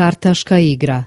kartaška igra.